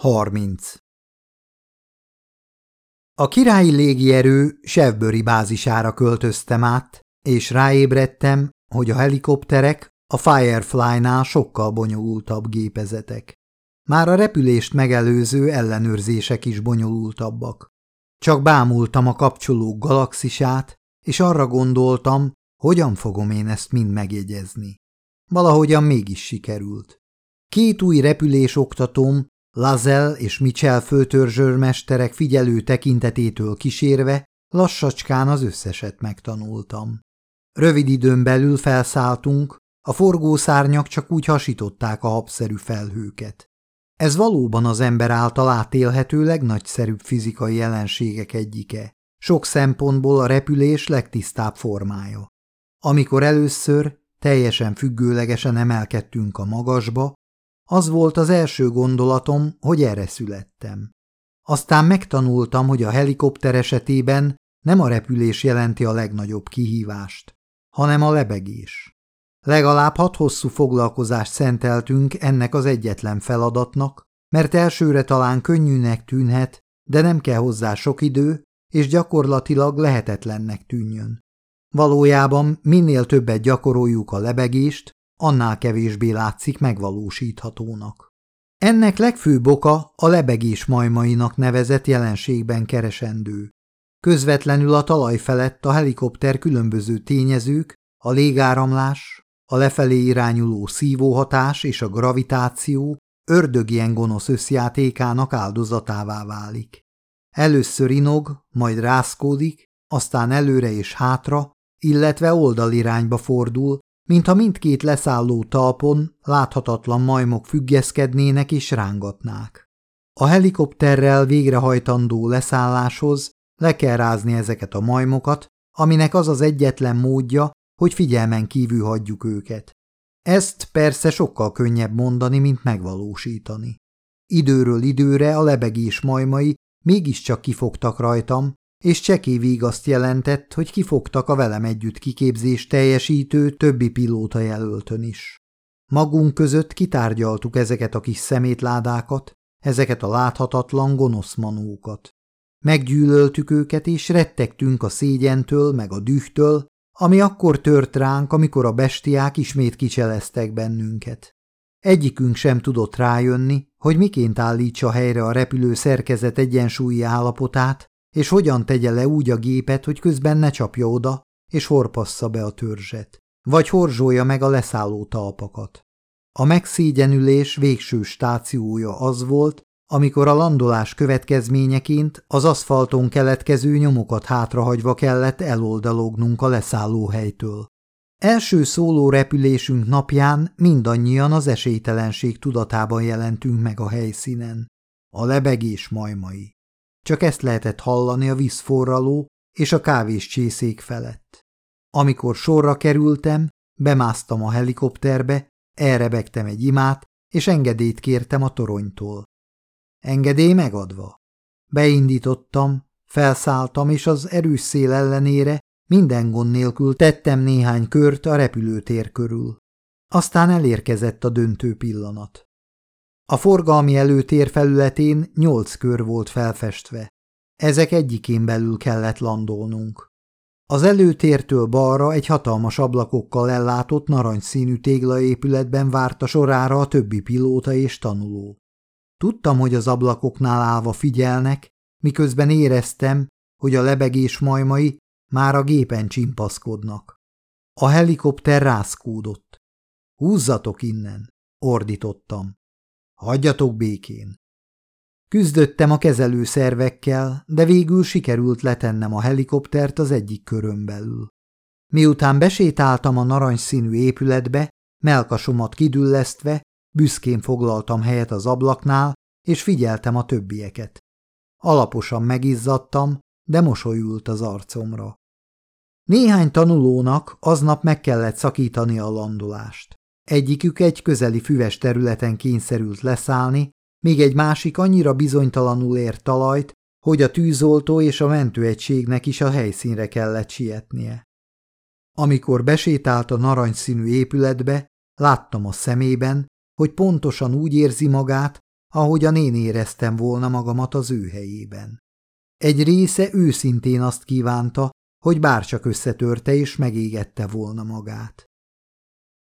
30. A királyi légierő Sevböri bázisára költöztem át, és ráébredtem, hogy a helikopterek a Firefly-nál sokkal bonyolultabb gépezetek. Már a repülést megelőző ellenőrzések is bonyolultabbak. Csak bámultam a kapcsolók galaxisát, és arra gondoltam, hogyan fogom én ezt mind megjegyezni. Valahogyan mégis sikerült. Két új repülés oktatóm Lazel és Mitchell főtörzsőrmesterek figyelő tekintetétől kísérve lassacskán az összeset megtanultam. Rövid időn belül felszálltunk, a forgószárnyak csak úgy hasították a habszerű felhőket. Ez valóban az ember által átélhető legnagyszerűbb fizikai jelenségek egyike, sok szempontból a repülés legtisztább formája. Amikor először teljesen függőlegesen emelkedtünk a magasba, az volt az első gondolatom, hogy erre születtem. Aztán megtanultam, hogy a helikopter esetében nem a repülés jelenti a legnagyobb kihívást, hanem a lebegés. Legalább hat hosszú foglalkozást szenteltünk ennek az egyetlen feladatnak, mert elsőre talán könnyűnek tűnhet, de nem kell hozzá sok idő, és gyakorlatilag lehetetlennek tűnjön. Valójában minél többet gyakoroljuk a lebegést, annál kevésbé látszik megvalósíthatónak. Ennek legfőbb oka a lebegés majmainak nevezett jelenségben keresendő. Közvetlenül a talaj felett a helikopter különböző tényezők, a légáramlás, a lefelé irányuló szívóhatás és a gravitáció ördögien gonosz összjátékának áldozatává válik. Először inog, majd rászkódik, aztán előre és hátra, illetve oldalirányba fordul, mintha mindkét leszálló talpon láthatatlan majmok függeszkednének és rángatnák. A helikopterrel végrehajtandó leszálláshoz le kell rázni ezeket a majmokat, aminek az az egyetlen módja, hogy figyelmen kívül hagyjuk őket. Ezt persze sokkal könnyebb mondani, mint megvalósítani. Időről időre a lebegés majmai mégiscsak kifogtak rajtam, és csekévig azt jelentett, hogy kifogtak a velem együtt kiképzést teljesítő többi pilóta jelöltön is. Magunk között kitárgyaltuk ezeket a kis szemétládákat, ezeket a láthatatlan gonosz manókat. Meggyűlöltük őket, és rettegtünk a szégyentől, meg a dühtől, ami akkor tört ránk, amikor a bestiák ismét kicseleztek bennünket. Egyikünk sem tudott rájönni, hogy miként állítsa helyre a repülő szerkezet egyensúlyi állapotát, és hogyan tegye le úgy a gépet, hogy közben ne csapja oda, és horpassza be a törzset, vagy horzsolja meg a leszálló talpakat. A megszégyenülés végső stációja az volt, amikor a landolás következményeként az aszfalton keletkező nyomokat hátrahagyva kellett eloldalognunk a leszállóhelytől. Első szóló repülésünk napján mindannyian az esélytelenség tudatában jelentünk meg a helyszínen. A lebegés majmai. Csak ezt lehetett hallani a vízforraló és a kávés csészék felett. Amikor sorra kerültem, bemásztam a helikopterbe, elrebegtem egy imát, és engedélyt kértem a toronytól. Engedély megadva. Beindítottam, felszálltam, és az erős szél ellenére minden gond nélkül tettem néhány kört a repülőtér körül. Aztán elérkezett a döntő pillanat. A forgalmi előtér felületén nyolc kör volt felfestve. Ezek egyikén belül kellett landolnunk. Az előtértől balra egy hatalmas ablakokkal ellátott narancsszínű téglaépületben várta sorára a többi pilóta és tanuló. Tudtam, hogy az ablakoknál állva figyelnek, miközben éreztem, hogy a lebegés majmai már a gépen csimpaszkodnak. A helikopter rászkódott. Húzzatok innen, ordítottam. Hagyjatok békén. Küzdöttem a kezelőszervekkel, de végül sikerült letennem a helikoptert az egyik körön belül. Miután besétáltam a narancsszínű épületbe, melkasomat kidüllesztve, büszkén foglaltam helyet az ablaknál, és figyeltem a többieket. Alaposan megizzadtam, de mosolyult az arcomra. Néhány tanulónak aznap meg kellett szakítani a landolást. Egyikük egy közeli füves területen kényszerült leszállni, míg egy másik annyira bizonytalanul ért talajt, hogy a tűzoltó és a mentőegységnek is a helyszínre kellett sietnie. Amikor besétált a narancsszínű épületbe, láttam a szemében, hogy pontosan úgy érzi magát, ahogyan én éreztem volna magamat az ő helyében. Egy része őszintén azt kívánta, hogy bárcsak összetörte és megégette volna magát.